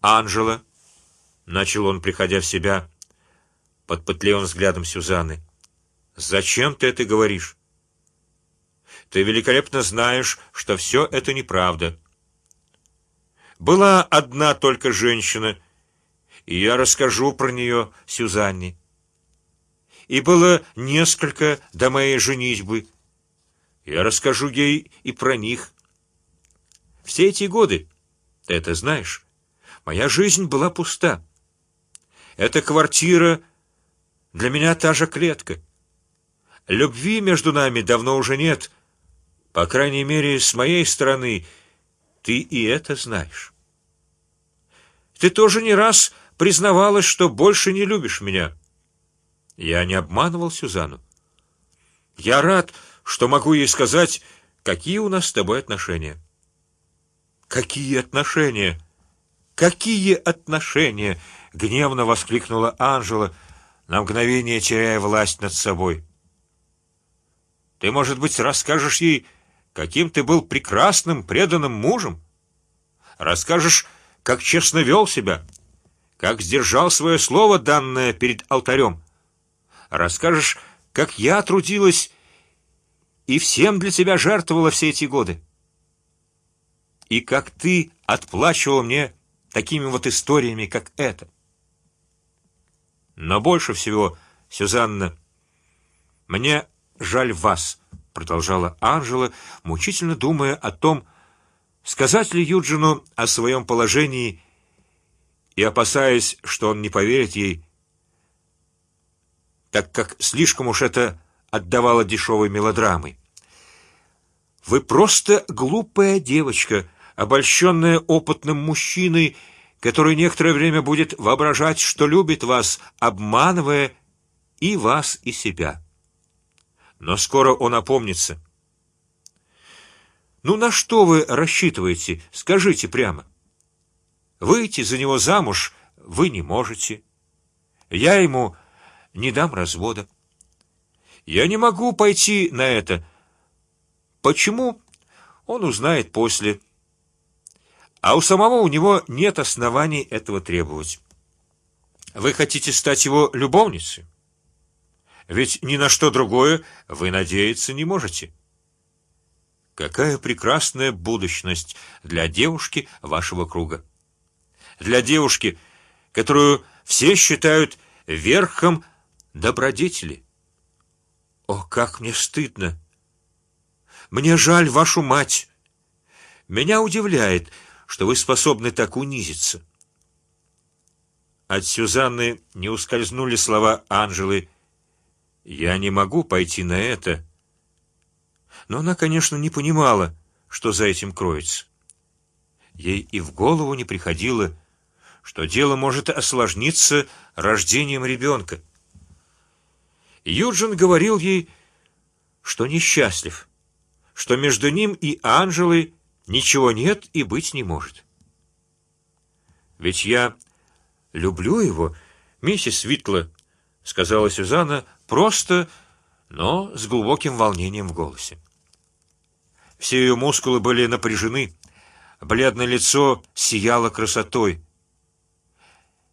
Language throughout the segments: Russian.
Анжела, начал он, приходя в себя, под пытливым взглядом Сюзанны, зачем ты это говоришь? Ты великолепно знаешь, что все это неправда. Была одна только женщина, и я расскажу про нее Сюзанне. И было несколько до моей женитьбы. Я расскажу ей и про них. Все эти годы, ты это знаешь, моя жизнь была пуста. Эта квартира для меня та же клетка. Любви между нами давно уже нет, по крайней мере с моей стороны. Ты и это знаешь. Ты тоже не раз признавалась, что больше не любишь меня. Я не обманывал Сюзану. Я рад, что могу ей сказать, какие у нас с тобой отношения. Какие отношения? Какие отношения? Гневно воскликнула Анжела, на мгновение теряя власть над собой. Ты, может быть, расскажешь ей, каким ты был прекрасным, преданным мужем? Расскажешь, как честно вел себя, как сдержал свое слово данное перед алтарем. Расскажешь, как я трудилась и всем для тебя жертвовала все эти годы, и как ты отплачивал мне такими вот историями, как эта. Но больше всего, Сюзанна, мне жаль вас, продолжала Анжела, мучительно думая о том, сказать ли Юджину о своем положении и опасаясь, что он не поверит ей, так как слишком уж это отдавало дешевой мелодрамой. Вы просто глупая девочка, обольщенная опытным мужчиной, который некоторое время будет воображать, что любит вас, обманывая и вас и себя. Но скоро он опомнится. Ну на что вы рассчитываете? Скажите прямо. Выйти за него замуж вы не можете. Я ему не дам развода. Я не могу пойти на это. Почему? Он узнает после. А у самого у него нет оснований этого требовать. Вы хотите стать его любовницей? Ведь ни на что другое вы надеяться не можете. Какая прекрасная будущность для девушки вашего круга, для девушки, которую все считают верхом добродетели. О, как мне стыдно! Мне жаль вашу мать. Меня удивляет, что вы способны так унизиться. От Сюзанны не ускользнули слова Анжелы. Я не могу пойти на это. Но она, конечно, не понимала, что за этим кроется. Ей и в голову не приходило, что дело может осложниться рождением ребенка. Юджин говорил ей, что несчастлив, что между ним и Анжелой ничего нет и быть не может. Ведь я люблю его, миссис Витла, сказала Сюзанна просто, но с глубоким волнением в голосе. Все ее мускулы были напряжены, бледное лицо сияло красотой.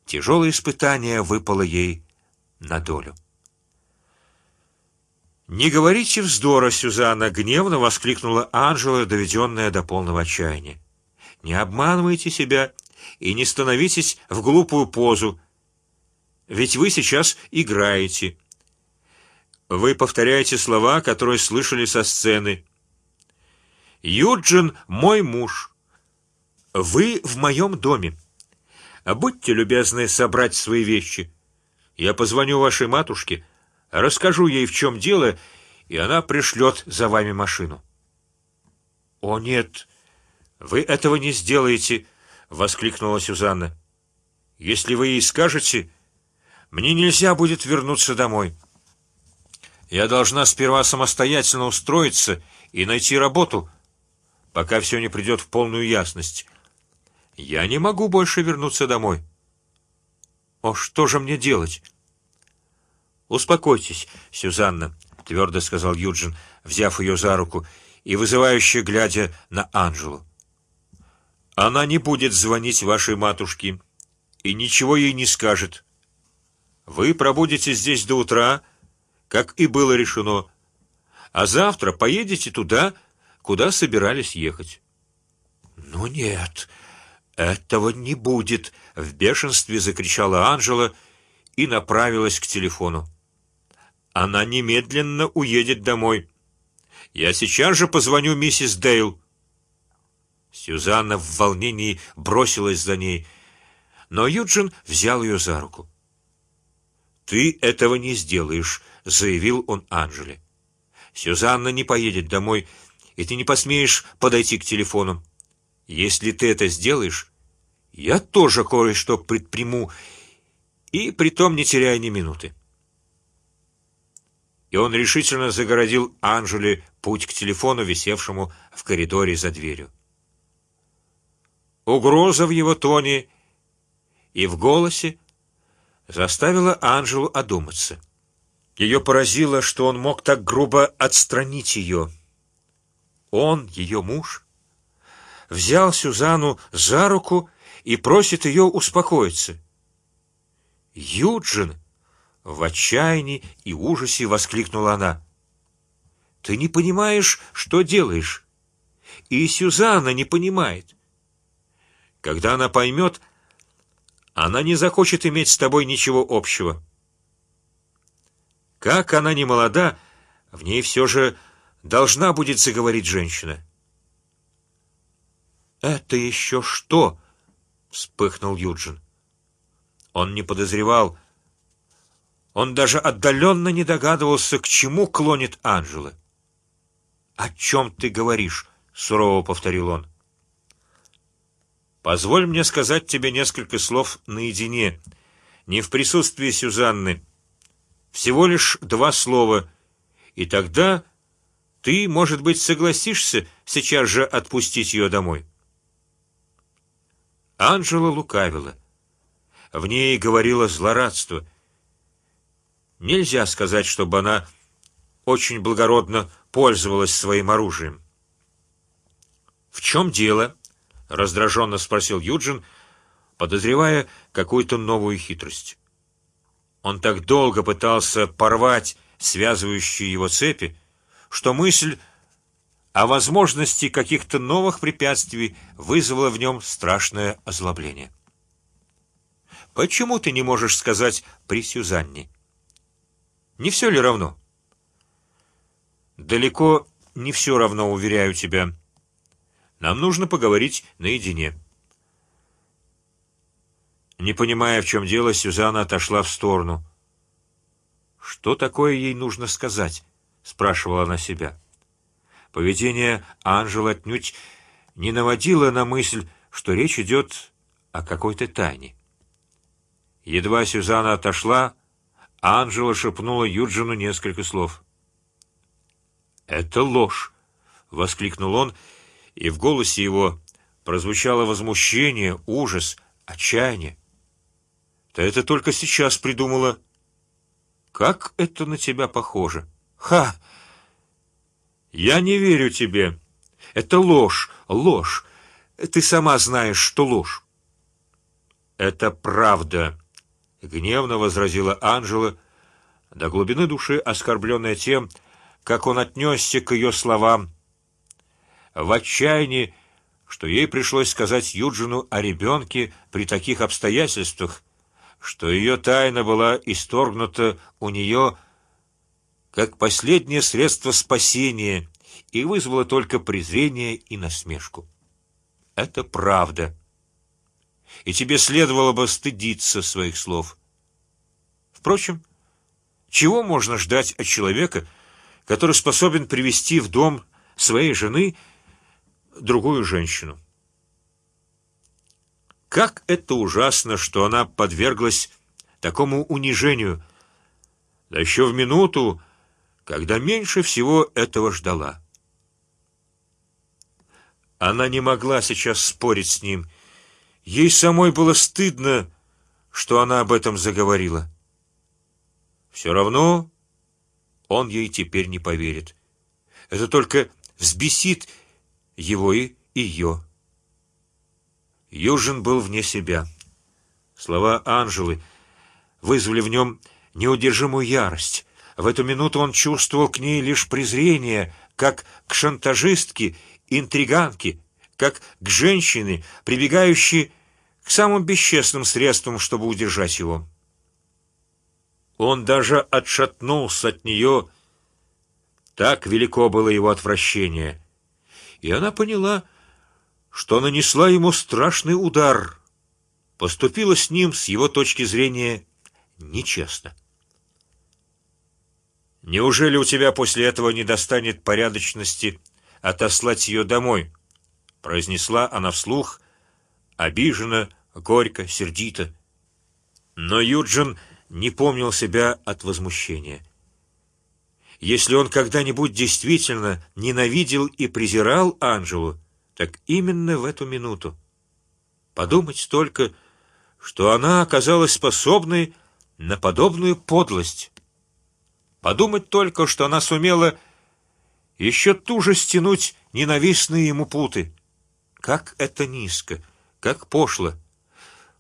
Тяжелое испытание выпало ей на долю. Не говорите вздора, Сюзанна! гневно воскликнула Анжела, доведенная до полного отчаяния. Не обманывайте себя и не становитесь в глупую позу, ведь вы сейчас играете. Вы повторяете слова, которые слышали со сцены. Юджин мой муж. Вы в моем доме. Будьте любезны собрать свои вещи. Я позвоню вашей матушке Расскажу ей, в чем дело, и она пришлет за вами машину. О нет, вы этого не сделаете, воскликнула Сюзанна. Если вы ей скажете, мне нельзя будет вернуться домой. Я должна сперва самостоятельно устроиться и найти работу, пока все не придет в полную ясность. Я не могу больше вернуться домой. О, что же мне делать? Успокойтесь, Сюзанна, твердо сказал Юджин, взяв ее за руку и вызывающе глядя на Анжелу. Она не будет звонить вашей матушке и ничего ей не скажет. Вы пробудете здесь до утра, как и было решено, а завтра поедете туда, куда собирались ехать. Ну нет, этого не будет! В бешенстве закричала Анжела и направилась к телефону. Она немедленно уедет домой. Я сейчас же позвоню миссис Дейл. Сюзанна в волнении бросилась за ней, но Юджин взял ее за руку. Ты этого не сделаешь, заявил он Анжеле. Сюзанна не поедет домой, и ты не посмеешь подойти к телефону. Если ты это сделаешь, я тоже кое-что предприму, и притом не теряя ни минуты. И он решительно загородил Анжеле путь к телефону, висевшему в коридоре за дверью. Угроза в его тоне и в голосе заставила Анжелу одуматься. Ее поразило, что он мог так грубо отстранить ее. Он, ее муж, взял Сюзану за руку и просит ее успокоиться. Юджин в отчаянии и ужасе воскликнула она: "Ты не понимаешь, что делаешь, и Сюзанна не понимает. Когда она поймет, она не захочет иметь с тобой ничего общего. Как она не молода, в ней все же должна будет заговорить женщина. Это еще что? вспыхнул Юджин. Он не подозревал, он даже отдаленно не догадывался, к чему клонит Анжела. О чем ты говоришь? сурово повторил он. Позволь мне сказать тебе несколько слов наедине, не в присутствии Сюзанны. Всего лишь два слова, и тогда ты, может быть, согласишься сейчас же отпустить ее домой. Анжела лукавила. В ней говорило злорадство. Нельзя сказать, чтобы она очень благородно пользовалась своим оружием. В чем дело? раздраженно спросил Юджин, подозревая какую-то новую хитрость. Он так долго пытался порвать связывающие его цепи, что мысль о возможности каких-то новых препятствий вызвала в нем страшное озлобление. Почему ты не можешь сказать при Сюзанне? Не все ли равно? Далеко не все равно, уверяю тебя. Нам нужно поговорить наедине. Не понимая, в чем дело, Сюзанна отошла в сторону. Что такое ей нужно сказать? спрашивала она себя. Поведение Анжелы отнюдь не наводило на мысль, что речь идет о какой-то тайне. Едва Сюзанна отошла, Анжела шепнула Юджину несколько слов. Это ложь, воскликнул он и в голосе его прозвучало возмущение, ужас, отчаяние. Ты это только сейчас придумала. Как это на тебя похоже? Ха! Я не верю тебе. Это ложь, ложь. Ты сама знаешь, что ложь. Это правда, гневно возразила Анжела, до глубины души оскорбленная тем, как он отнесся к ее словам в отчаянии, что ей пришлось сказать Юджину о ребенке при таких обстоятельствах, что ее тайна была исторгнута у нее как последнее средство спасения и вызвала только презрение и насмешку. Это правда, и тебе следовало бы стыдиться своих слов. Впрочем, чего можно ждать от человека, который способен привести в дом своей жены другую женщину. Как это ужасно, что она подверглась такому унижению, да еще в минуту, когда меньше всего этого ждала. Она не могла сейчас спорить с ним. Ей самой было стыдно, что она об этом заговорила. Все равно он ей теперь не поверит. Это только взбесит его и ее. Южин был вне себя. Слова Анжелы вызвали в нем неудержимую ярость. В эту минуту он чувствовал к ней лишь презрение, как к шантажистке, интриганке, как к женщине, прибегающей к самым бесчестным средствам, чтобы удержать его. Он даже отшатнулся от нее. Так велико было его отвращение, и она поняла, что нанесла ему страшный удар, поступила с ним с его точки зрения нечестно. Неужели у тебя после этого не достанет порядочности отослать ее домой? произнесла она вслух, обиженно, горько, сердито. Но Юджин не помнил себя от возмущения. Если он когда-нибудь действительно ненавидел и презирал Анжелу, так именно в эту минуту. Подумать только, что она оказалась способной на подобную подлость. Подумать только, что она сумела еще туже стянуть ненавистные ему путы. Как это низко, как пошло.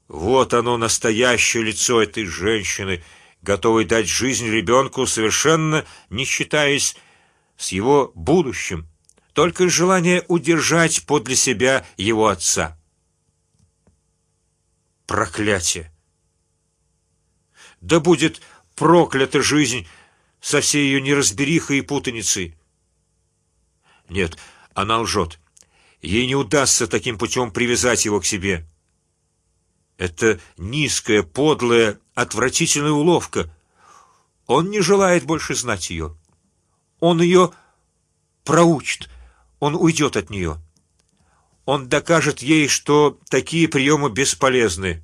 Вот оно настоящее лицо этой женщины, готовой дать жизнь ребенку, совершенно не считаясь с его будущим, только из желания удержать подле себя его отца. Проклятие! Да будет проклята жизнь со всей ее неразберихой и путаницей. Нет, она лжет. Ей не удастся таким путем привязать его к себе. Это низкая, подлая, отвратительная уловка. Он не желает больше знать ее. Он ее проучит. Он уйдет от нее. Он докажет ей, что такие приемы бесполезны.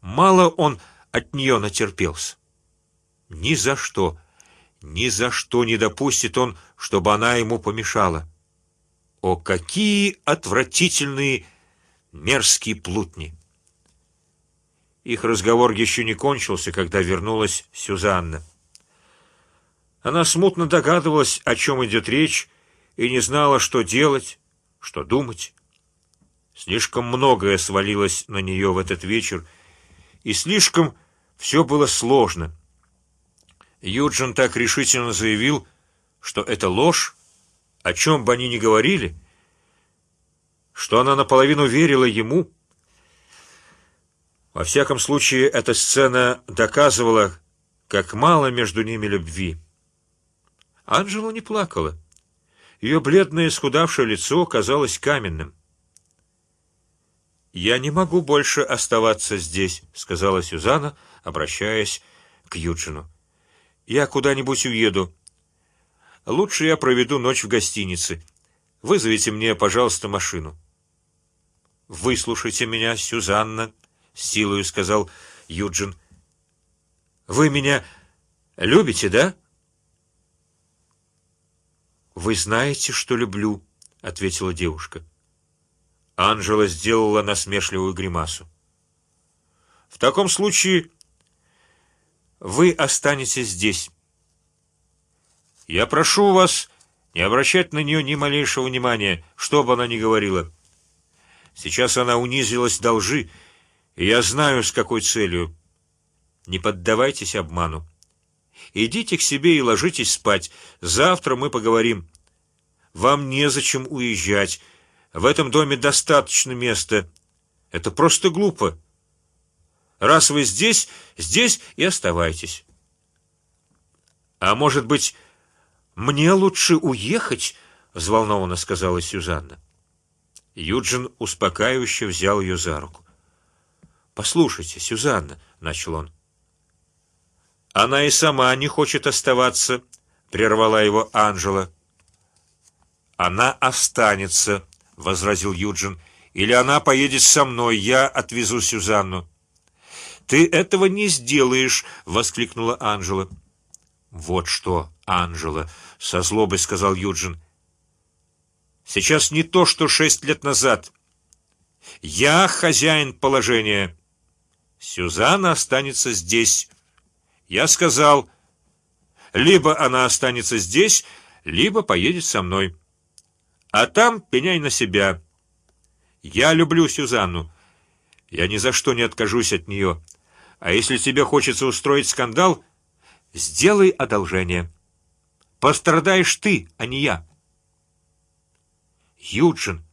Мало он от нее натерпелся. Ни за что, ни за что не допустит он, чтобы она ему помешала. О, какие отвратительные мерзкие плутни! Их разговор еще не кончился, когда вернулась Сюзанна. Она смутно догадывалась, о чем идет речь, и не знала, что делать, что думать. Слишком многое свалилось на нее в этот вечер, и слишком все было сложно. Юджин так решительно заявил, что это ложь, о чем бы они ни говорили, что она наполовину верила ему. Во всяком случае, эта сцена доказывала, как мало между ними любви. Анжела не плакала. Ее бледное, исхудавшее лицо казалось каменным. Я не могу больше оставаться здесь, сказала Сюзанна, обращаясь к Юджину. Я куда-нибудь уеду. Лучше я проведу ночь в гостинице. Вызовите мне, пожалуйста, машину. Выслушайте меня, Сюзанна, силою сказал Юджин. Вы меня любите, да? Вы знаете, что люблю, ответила девушка. Анжела сделала насмешливую гримасу. В таком случае вы останетесь здесь. Я прошу вас не обращать на нее ни малейшего внимания, что бы она ни говорила. Сейчас она унизилась до лжи, я знаю, с какой целью. Не поддавайтесь обману. Идите к себе и ложитесь спать. Завтра мы поговорим. Вам не зачем уезжать. В этом доме достаточно места. Это просто глупо. Раз вы здесь, здесь и оставайтесь. А может быть, мне лучше уехать? взволнованно сказала Сюзанна. Юджин успокаивающе взял ее за руку. Послушайте, Сюзанна, начал он. Она и сама не хочет оставаться, прервала его Анжела. Она останется, возразил Юджин. Или она поедет со мной, я отвезу Сюзанну. Ты этого не сделаешь, воскликнула Анжела. Вот что, Анжела, со злобой сказал Юджин. Сейчас не то, что шесть лет назад. Я хозяин положения. Сюзанна останется здесь. Я сказал, либо она останется здесь, либо поедет со мной. А там пеняй на себя. Я люблю Сюзанну. Я ни за что не откажусь от нее. А если тебе хочется устроить скандал, сделай одолжение. Пострадаешь ты, а не я. Юджин,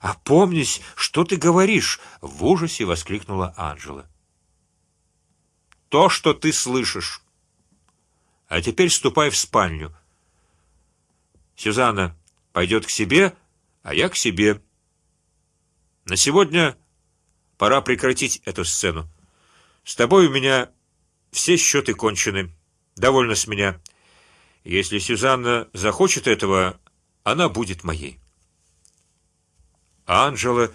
опомнись, что ты говоришь? В ужасе воскликнула Анжела. То, что ты слышишь. А теперь ступай в спальню. Сюзанна пойдет к себе, а я к себе. На сегодня пора прекратить эту сцену. С тобой у меня все счеты кончены. Довольно с меня. Если Сюзанна захочет этого, она будет моей. Анжела,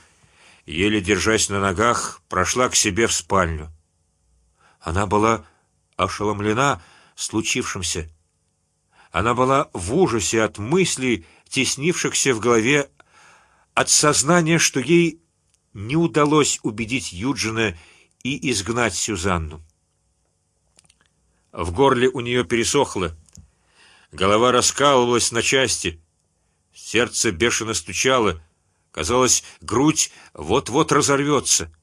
еле держась на ногах, прошла к себе в спальню. Она была ошеломлена случившимся. Она была в ужасе от мыслей, теснившихся в голове, от сознания, что ей не удалось убедить Юджина и изгнать Сюзанну. В горле у нее пересохло, голова раскалывалась на части, сердце бешено стучало, казалось, грудь вот-вот разорвется.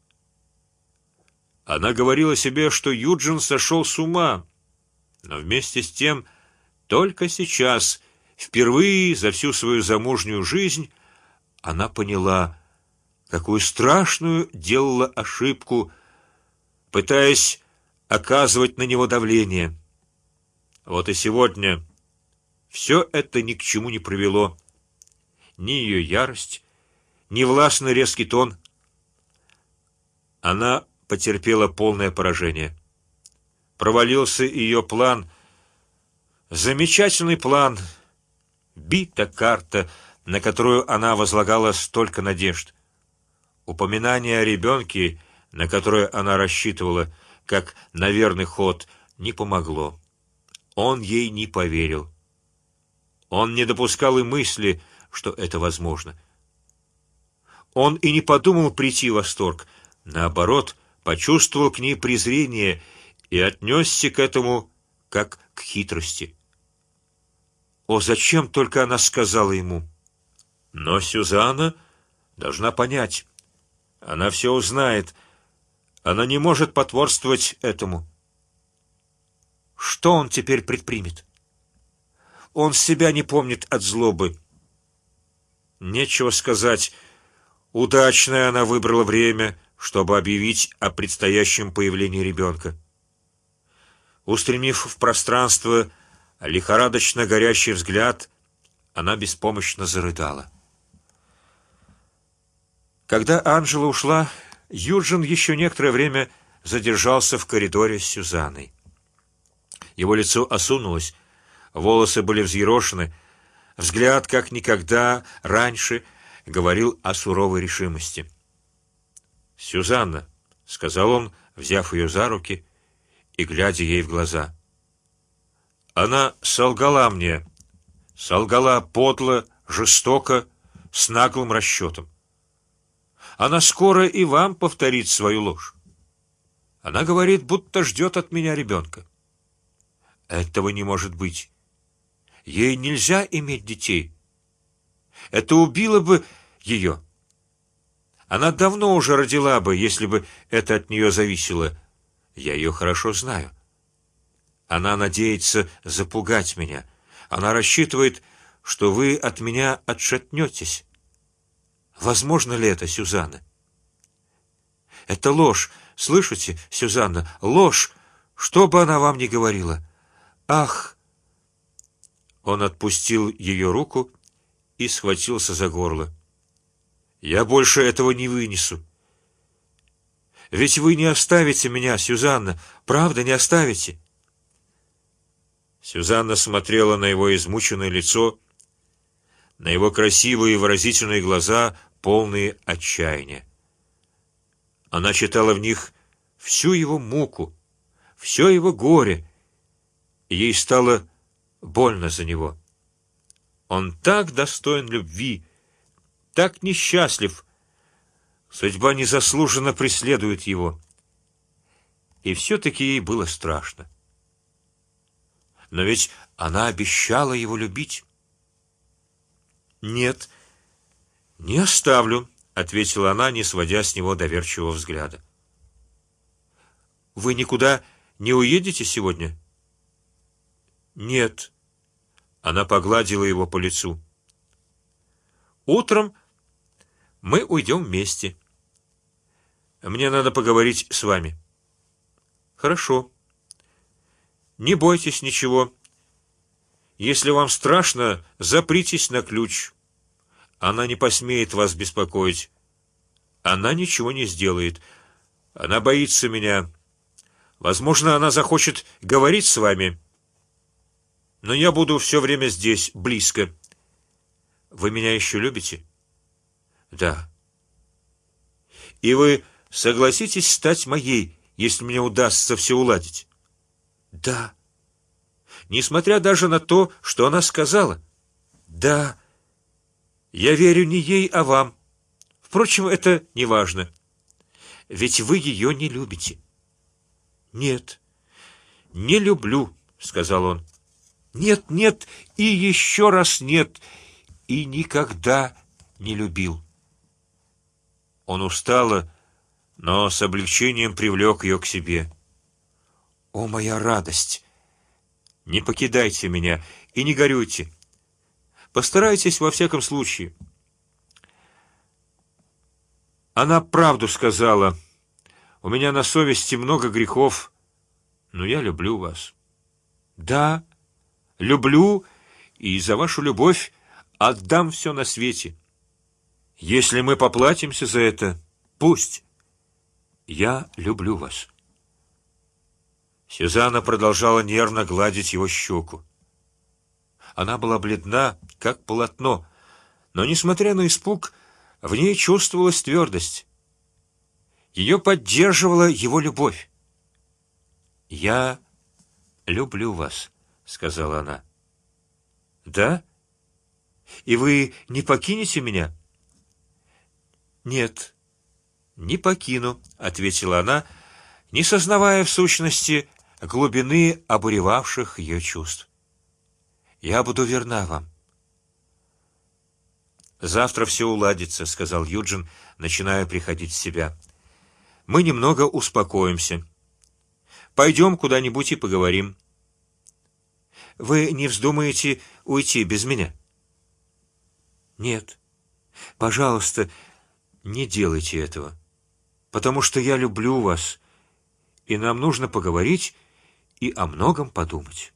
Она говорила себе, что Юджин сошел с ума, но вместе с тем только сейчас, впервые за всю свою замужнюю жизнь, она поняла, какую страшную делала ошибку, пытаясь оказывать на него давление. Вот и сегодня все это ни к чему не привело. Ни ее ярость, ни властный резкий тон. Она потерпела полное поражение. Провалился ее план Замечательный план, бита карта, на которую она возлагала столько надежд. Упоминание о ребенке, на которое она рассчитывала, как на верный ход, не помогло. Он ей не поверил. Он не допускал и мысли, что это возможно. Он и не подумал прийти в восторг, наоборот, почувствовал к ней презрение и отнесся к этому как к хитрости. О, зачем только она сказала ему? Но Сюзанна должна понять. Она все узнает. Она не может потворствовать этому. Что он теперь предпримет? Он себя не помнит от злобы. Нечего сказать. Удачное она выбрала время, чтобы объявить о предстоящем появлении ребенка. Устремив в пространство лихорадочно горящий взгляд, она беспомощно зарыдала. Когда Анжела ушла, Юджин еще некоторое время задержался в коридоре с Сюзанной. Его лицо осунулось, волосы были взъерошены, взгляд, как никогда раньше, говорил о суровой решимости. Сюзанна, сказал он, взяв ее за руки и глядя ей в глаза. Она солгала мне, солгала подло, жестоко, с наглым расчетом. Она скоро и вам повторит свою ложь. Она говорит, будто ждет от меня ребенка. Этого не может быть. Ей нельзя иметь детей. Это убило бы ее. Она давно уже родила бы, если бы это от нее зависело. Я ее хорошо знаю. Она надеется запугать меня. Она рассчитывает, что вы от меня отшатнетесь. Возможно ли это, Сюзанна? Это ложь, слышите, Сюзанна, ложь, что бы она вам ни говорила. Ах! Он отпустил ее руку и схватился за горло. Я больше этого не вынесу. Ведь вы не оставите меня, Сюзанна, правда, не оставите. Сюзанна смотрела на его измученное лицо, на его красивые выразительные глаза, полные отчаяния. Она читала в них всю его муку, все его горе, и ей стало больно за него. Он так достоин любви, так несчастлив. Судьба незаслуженно преследует его, и все-таки ей было страшно. Но ведь она обещала его любить. Нет, не оставлю, ответила она, не сводя с него доверчивого взгляда. Вы никуда не уедете сегодня? Нет. Она погладила его по лицу. Утром мы уйдем вместе. Мне надо поговорить с вами. Хорошо. Не бойтесь ничего. Если вам страшно, запритесь на ключ. Она не посмеет вас беспокоить. Она ничего не сделает. Она боится меня. Возможно, она захочет говорить с вами. Но я буду все время здесь, близко. Вы меня еще любите? Да. И вы согласитесь стать моей, если мне удастся все уладить? Да. Несмотря даже на то, что она сказала. Да. Я верю не ей, а вам. Впрочем, это не важно. Ведь вы ее не любите. Нет, не люблю, сказал он. Нет, нет и еще раз нет и никогда не любил. Он устало, но с облегчением привлек ее к себе. О моя радость! Не покидайте меня и не горюйте. Постарайтесь во всяком случае. Она правду сказала. У меня на совести много грехов, но я люблю вас. Да, люблю и за вашу любовь отдам все на свете. Если мы поплатимся за это, пусть. Я люблю вас. Сюзанна продолжала нервно гладить его щеку. Она была бледна, как полотно, но, несмотря на испуг, в ней чувствовалась твердость. Ее поддерживала его любовь. Я люблю вас, сказала она. Да? И вы не покинете меня? Нет, не покину, ответила она, не сознавая в сущности глубины обуревавших ее чувств. Я буду верна вам. Завтра все уладится, сказал Юджин, начиная приходить в себя. Мы немного успокоимся. Пойдем куда-нибудь и поговорим. Вы не вздумаете уйти без меня? Нет, пожалуйста, не делайте этого, потому что я люблю вас, и нам нужно поговорить и о многом подумать.